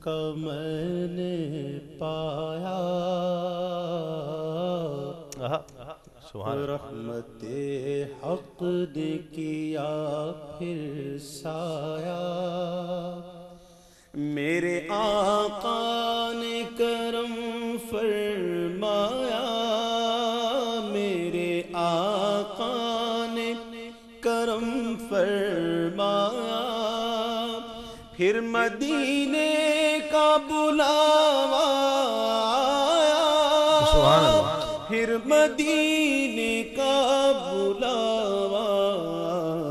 کا میں نے پایا۔ رحمت حق نے کیا پھر سایہ۔ میرے آقا نے کرم فرمایا۔ میرے آقا نے کرم فرمایا۔ پھر مدینے کا بلاوا آیا پھر مدینے کا بلاوا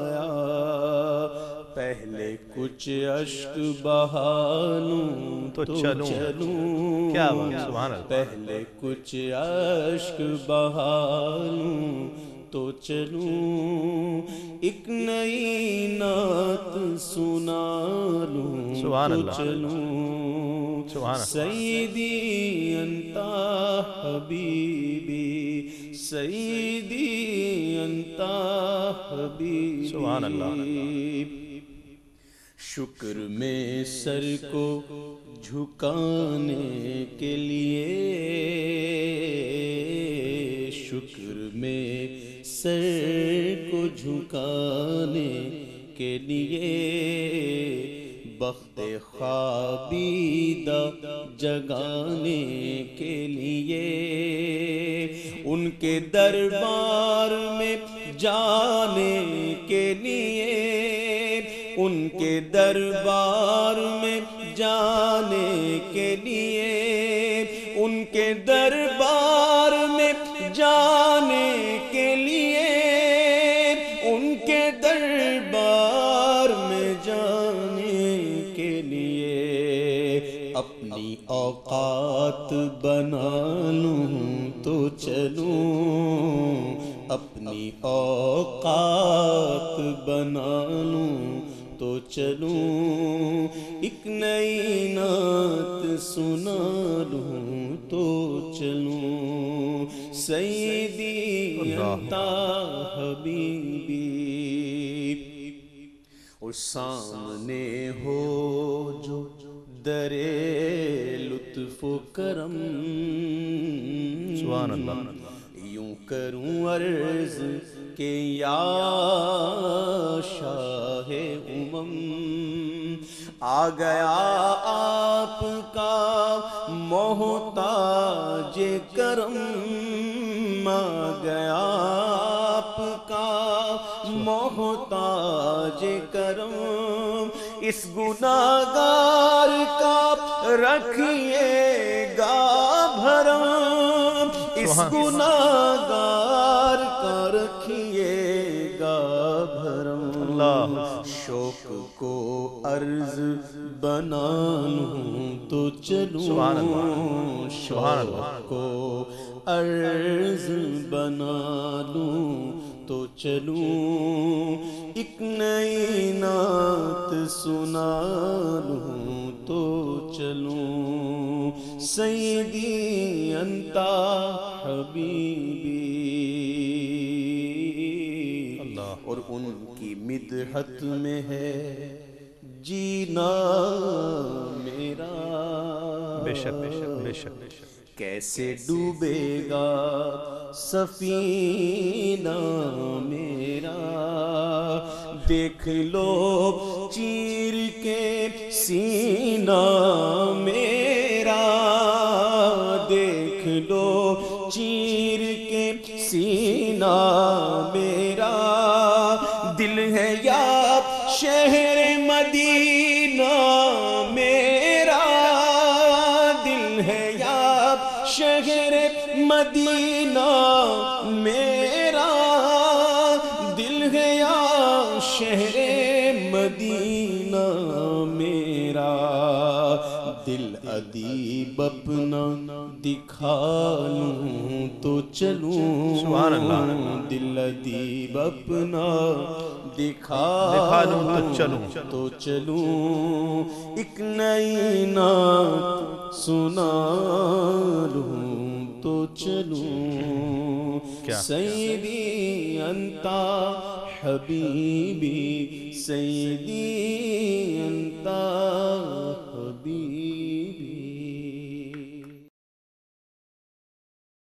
آیا پہلے کچھ اشک بہالوں تو چلوں۔ چلوں۔ کیا بات سبحان اللہ۔ پہلے کچھ اشک بہالوں تو چلوں۔ ایک نئی نعت سنا لوں سبحان اللہ۔ چلوں سبحان۔ سیدی انتا حبیبی سیدی انتا حبیبی سبحان اللہ۔ شکر میں سر کو جھکانے کے لیے شکر میں سر کو جھکانے کے لیے بخت خوابیدہ جگانے کے لیے ان کے دربار میں جانے کے لیے ان کے دربار میں جانے کے لیے ان کے دربار اوقات بنا لوں تو چلوں اپنی اوقات بنا لوں تو چلوں ایک نئی نعت سنا لوں تو چلوں۔ سیدی انتا حبیبی اور سامنے ہو جو درے لطف و کرم سبحان اللہ. یوں کروں عرض کہ یا شاہ امم آ گیا آپ کا محتاج کرم آ گیا آپ کا محتاج کرم۔ اس گناہگار کا رکھیے گا بھرم اس سبحان گناہگار کا رکھیے گا بھرم۔ اللہ۔ شوق کو عرض بنا لوں تو چلوں۔ شوق کو عرض بنا لوں۔ تو چلوں۔ ایک نئی نعت سنا لوں تو چلوں۔ سیدی انتا حبیبی۔ اللہ۔ اور ان کی مدحت میں ہے جینا میرا۔ بے شک بے شک بے شک بے شک۔ کیسے ڈوبے گا سفینہ میرا؟ دیکھ لو چیر کے سینہ میرا۔ دیکھ لو چیر کے سینہ میرا۔ شہر مدینہ میرا دل ہے یا شہر مدینہ میرا دل ادیب اپنا دکھا لوں تو چلوں دل ادیب اپنا دکھا لوں تو چلوں. تو چلوں. ایک نئی نعت سنا لوں تو چلوں۔ سیدی انتا حبیبی سیدی انتا